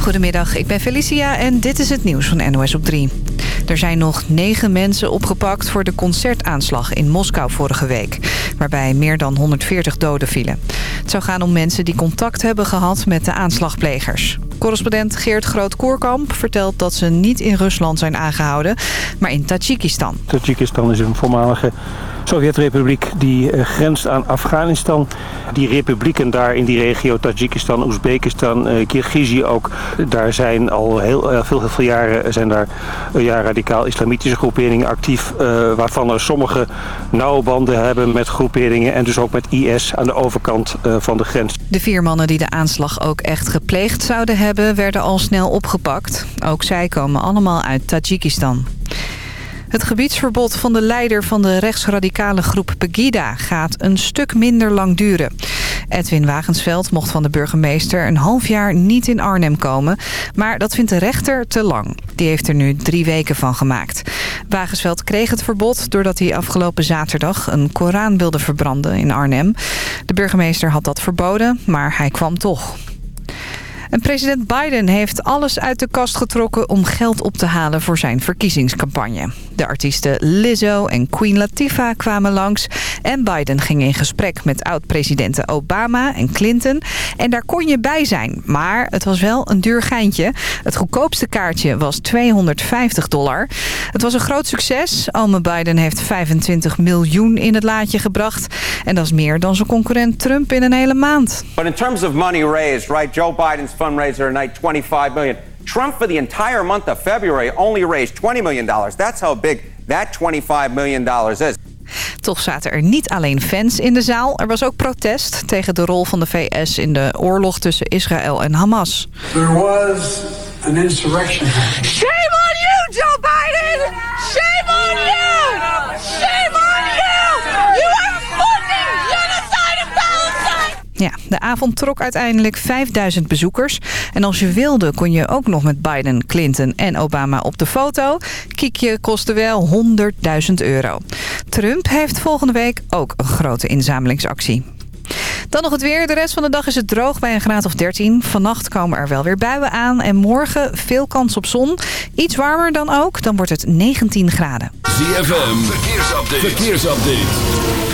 Goedemiddag, ik ben Felicia en dit is het nieuws van NOS op 3. Er zijn nog negen mensen opgepakt voor de concertaanslag in Moskou vorige week. Waarbij meer dan 140 doden vielen. Het zou gaan om mensen die contact hebben gehad met de aanslagplegers. Correspondent Geert Groot-Koerkamp vertelt dat ze niet in Rusland zijn aangehouden, maar in Tajikistan. Tajikistan is een voormalige Sovjet-republiek die uh, grenst aan Afghanistan. Die republieken daar in die regio, Tajikistan, Oezbekistan, uh, Kirgizië ook. Daar zijn al heel, uh, veel, heel veel jaren zijn daar ja, radicaal-islamitische groeperingen actief. waarvan er sommige nauwe banden hebben met groeperingen en dus ook met IS aan de overkant van de grens. De vier mannen die de aanslag ook echt gepleegd zouden hebben, werden al snel opgepakt. Ook zij komen allemaal uit Tajikistan. Het gebiedsverbod van de leider van de rechtsradicale groep Pegida gaat een stuk minder lang duren. Edwin Wagensveld mocht van de burgemeester een half jaar niet in Arnhem komen. Maar dat vindt de rechter te lang. Die heeft er nu drie weken van gemaakt. Wagensveld kreeg het verbod doordat hij afgelopen zaterdag een Koran wilde verbranden in Arnhem. De burgemeester had dat verboden, maar hij kwam toch. En president Biden heeft alles uit de kast getrokken om geld op te halen voor zijn verkiezingscampagne. De artiesten Lizzo en Queen Latifah kwamen langs. En Biden ging in gesprek met oud-presidenten Obama en Clinton. En daar kon je bij zijn. Maar het was wel een duur geintje. Het goedkoopste kaartje was 250 dollar. Het was een groot succes. Ome Biden heeft 25 miljoen in het laadje gebracht. En dat is meer dan zijn concurrent Trump in een hele maand. But in terms of money raised, right? Joe Biden's fundraiser night 25 million. Trump for the entire month of February only raised 20 million dollars. That's how big that 25 million dollars is. Toch zaten er niet alleen fans in de zaal. Er was ook protest tegen de rol van de VS in de oorlog tussen Israël en Hamas. There was an insurrection. Shame on you, Joe Biden! Shame on you! Shame on you! Ja, de avond trok uiteindelijk 5000 bezoekers. En als je wilde kon je ook nog met Biden, Clinton en Obama op de foto. Kiekje kostte wel 100.000 euro. Trump heeft volgende week ook een grote inzamelingsactie. Dan nog het weer. De rest van de dag is het droog bij een graad of 13. Vannacht komen er wel weer buien aan. En morgen veel kans op zon. Iets warmer dan ook. Dan wordt het 19 graden. ZFM. Verkeersupdate. Verkeersupdate.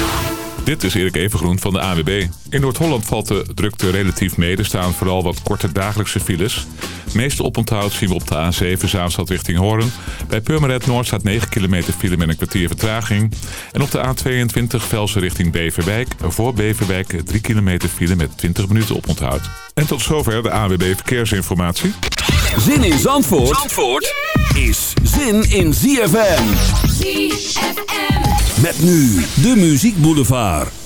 Dit is Erik Evengroen van de AWB. In Noord-Holland valt de drukte relatief mee. Er staan vooral wat korte dagelijkse files. Meeste oponthoud zien we op de A7 Zaanstad richting Hoorn. Bij Purmerend Noord staat 9 kilometer file met een kwartier vertraging. En op de A22 Velsen richting Beverwijk. Voor Beverwijk 3 kilometer file met 20 minuten oponthoud. En tot zover de AWB Verkeersinformatie. Zin in Zandvoort, Zandvoort is zin in ZFM. ZFM. Met nu de Muziek Boulevard.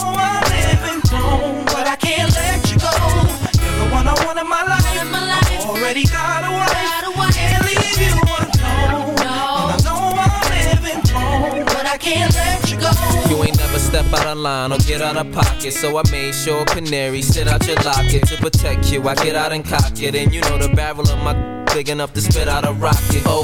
Already got a wife. Can't leave you alone. And I know I'm living wrong, but I can't let you go. You ain't never step out of line or get out of pocket. So I made sure Canary sit out your locket to protect you. I get out and cock it, and you know the barrel of my big enough to spit out a rocket. Oh,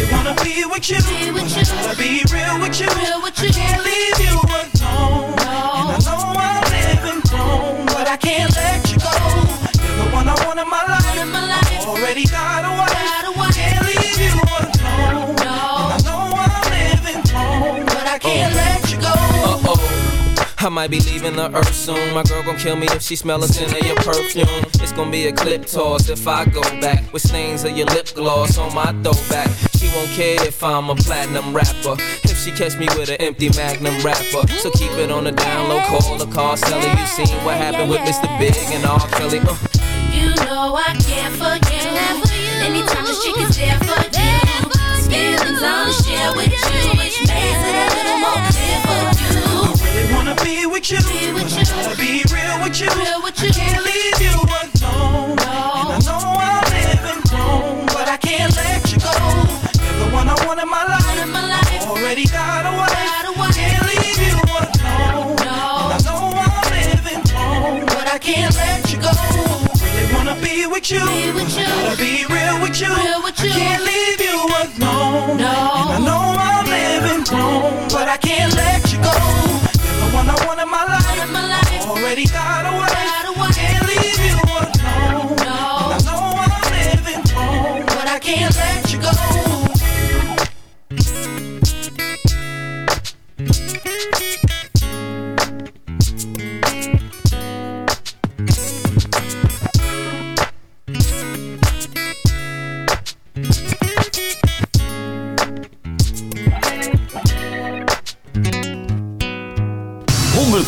I really wanna be with you. Wanna be real with you. I can't leave you alone. And I know I'm living wrong, but I can't let you go. You're the one I want in my life. Already got a wife. Can't leave you alone. And I know I'm living wrong, but I can't let you go. Uh oh. I might be leaving the earth soon. My girl gon' kill me if she smell a scent of your perfume. It's gon' be a clip toss if I go back with stains of your lip gloss on my throwback. She won't care if I'm a platinum rapper. If she catch me with an empty magnum wrapper. So keep it on the down low, call the car seller. You seen what happened with Mr. Big and R. Kelly. Uh. You know I care for you. Anytime the chick is there for you. Feelings I wanna share with you, which makes it a little more clear for you. I really wanna be with you. Wanna be real with you. I can't leave you alone. And I know I'm living wrong, but I can't let you go. You're the one I want in my life. Already got a wife. Can't leave you alone. And I know I'm living wrong, but I can't let you go. Really wanna be with you. Gotta be real with you. I can't leave you alone. No. And I know I'm living wrong, but I can't let you go. You're the one I want in my life. Already got a wife.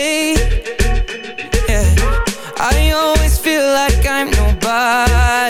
Yeah. I always feel like I'm nobody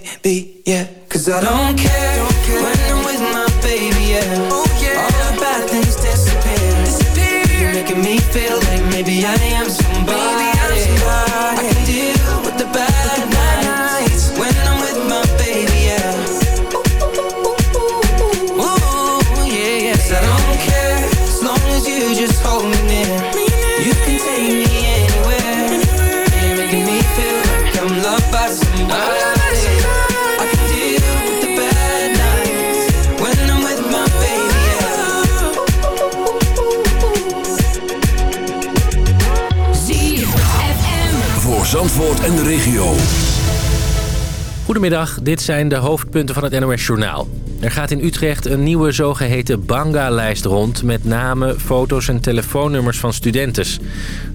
Goedemiddag, dit zijn de hoofdpunten van het NOS Journaal. Er gaat in Utrecht een nieuwe zogeheten Banga-lijst rond... met namen, foto's en telefoonnummers van studentes.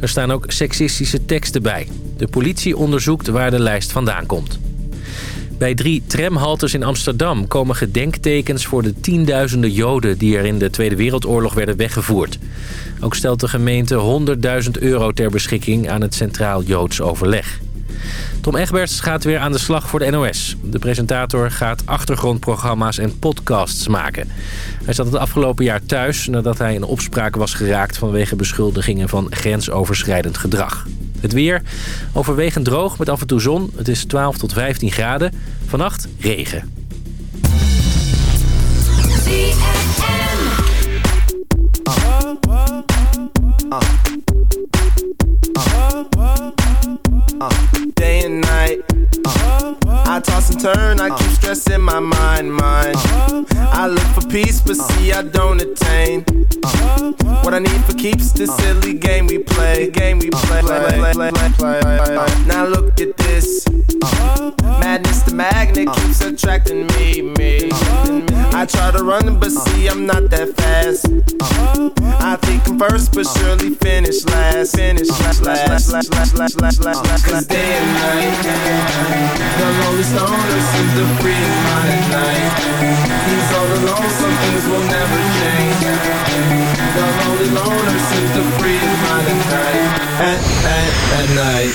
Er staan ook seksistische teksten bij. De politie onderzoekt waar de lijst vandaan komt. Bij drie tramhaltes in Amsterdam komen gedenktekens voor de tienduizenden Joden... die er in de Tweede Wereldoorlog werden weggevoerd. Ook stelt de gemeente 100.000 euro ter beschikking aan het Centraal Joods Overleg. Tom Egberts gaat weer aan de slag voor de NOS. De presentator gaat achtergrondprogramma's en podcasts maken. Hij zat het afgelopen jaar thuis nadat hij in opspraak was geraakt... vanwege beschuldigingen van grensoverschrijdend gedrag. Het weer overwegend droog met af en toe zon. Het is 12 tot 15 graden. Vannacht regen. Day and night. I toss and turn, I keep stressing my mind, mind. I look for peace, but see I don't attain. What I need for keeps this silly game we play, game we play. Now look at this. Madness, the magnet keeps attracting me, me. I try to run, but see I'm not that fast. I think I'm first, but surely finish last. Finish last, last, last, last, last, last, last. Cause day and night, the lonely stoner seems at night. All will never change. The lonely loner seems at night. At, at, at night.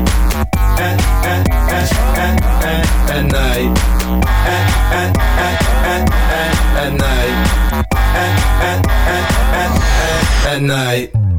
night. At, at, at, at, at, at night. At, at, at, at, at, at night. At, at, at, at, at, at night.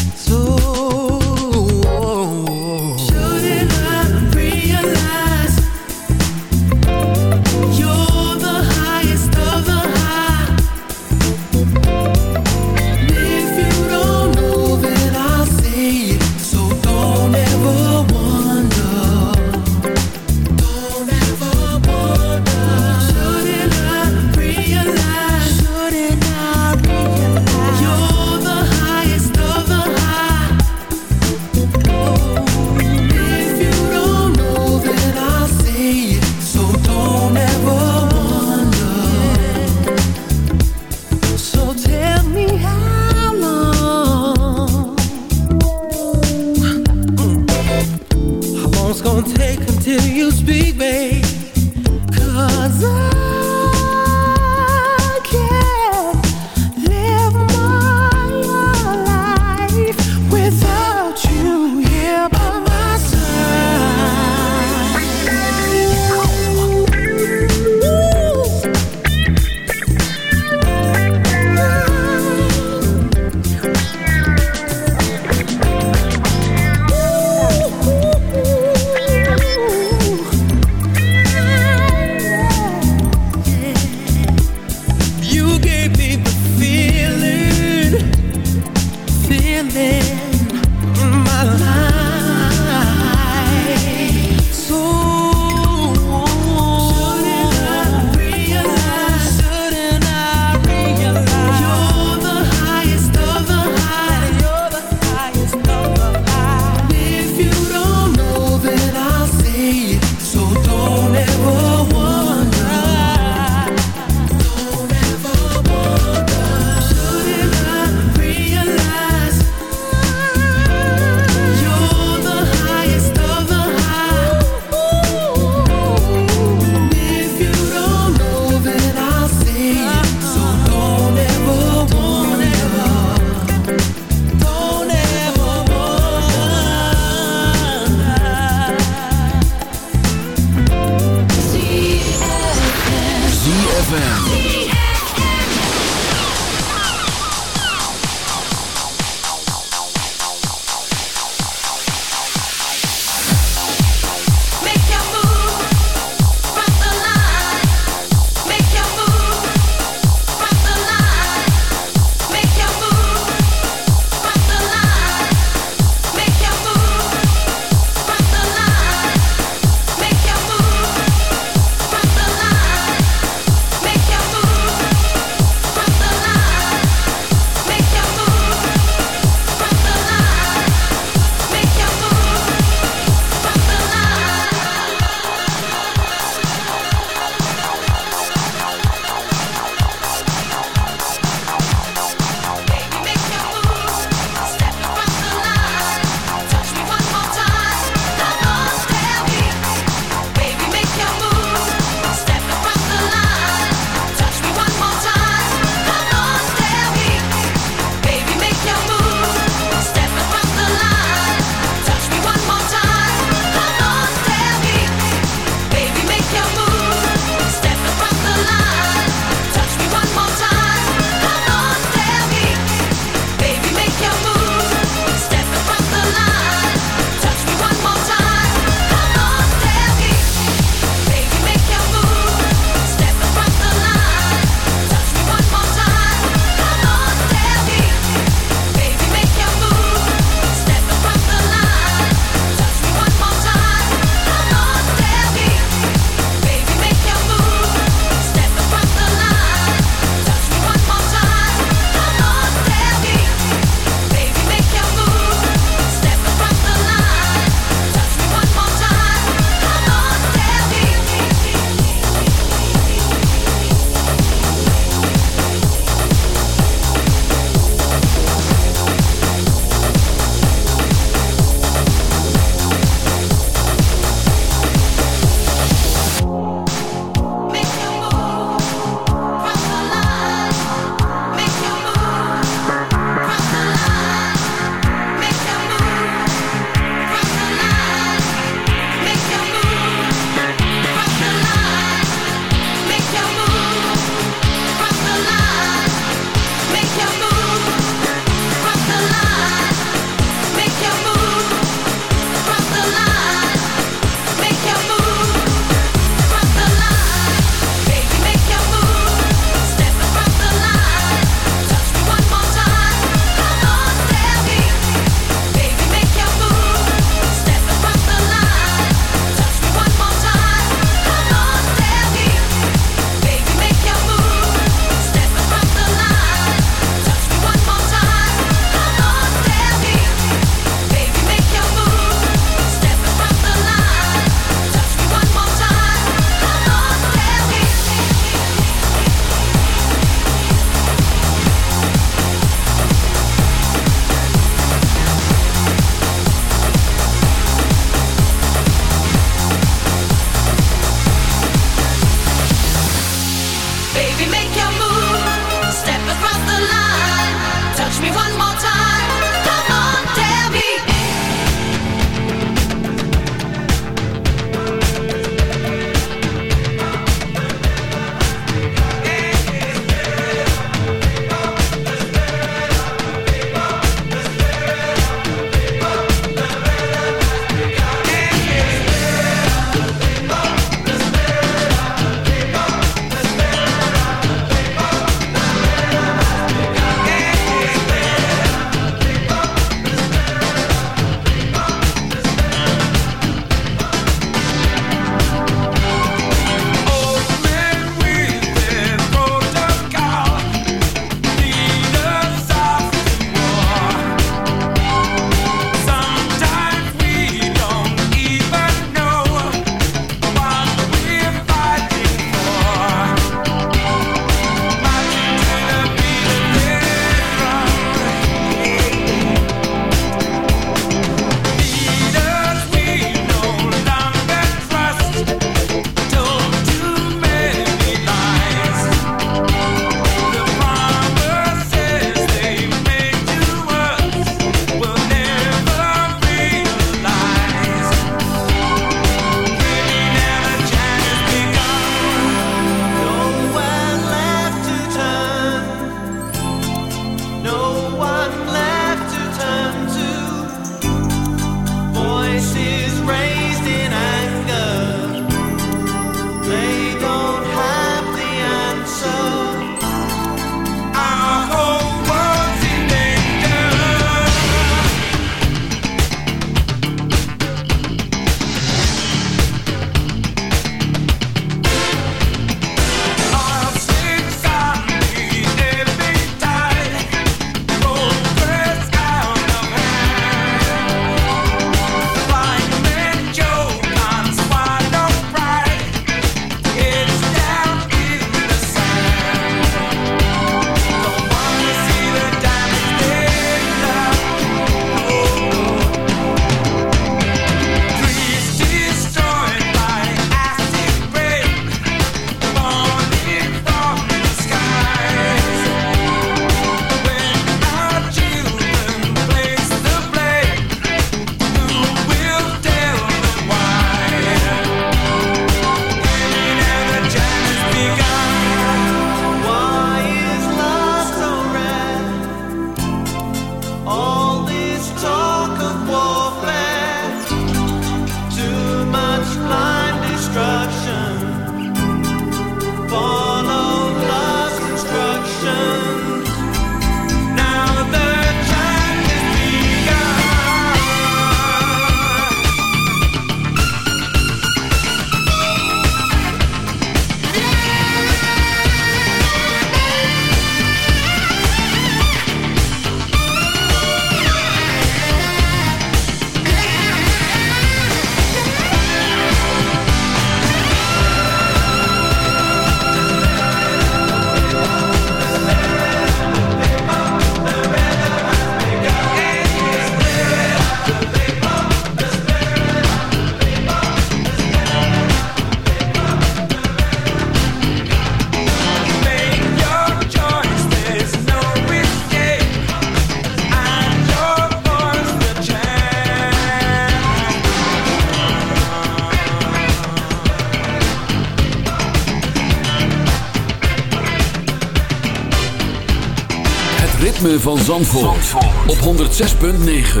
Van Zandvoort, op 106.9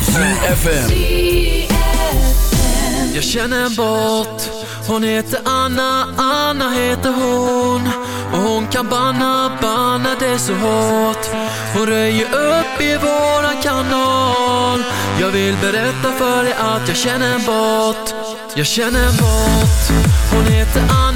ZFM Jag känner en båt Hon heter Anna, Anna heter hon. Och hon kan banna, banna det så hårt. Hon röjer upp i våran kanal. Jag vill berätta för dig att jag känner en båt Jag känner en båt Hon heter Anna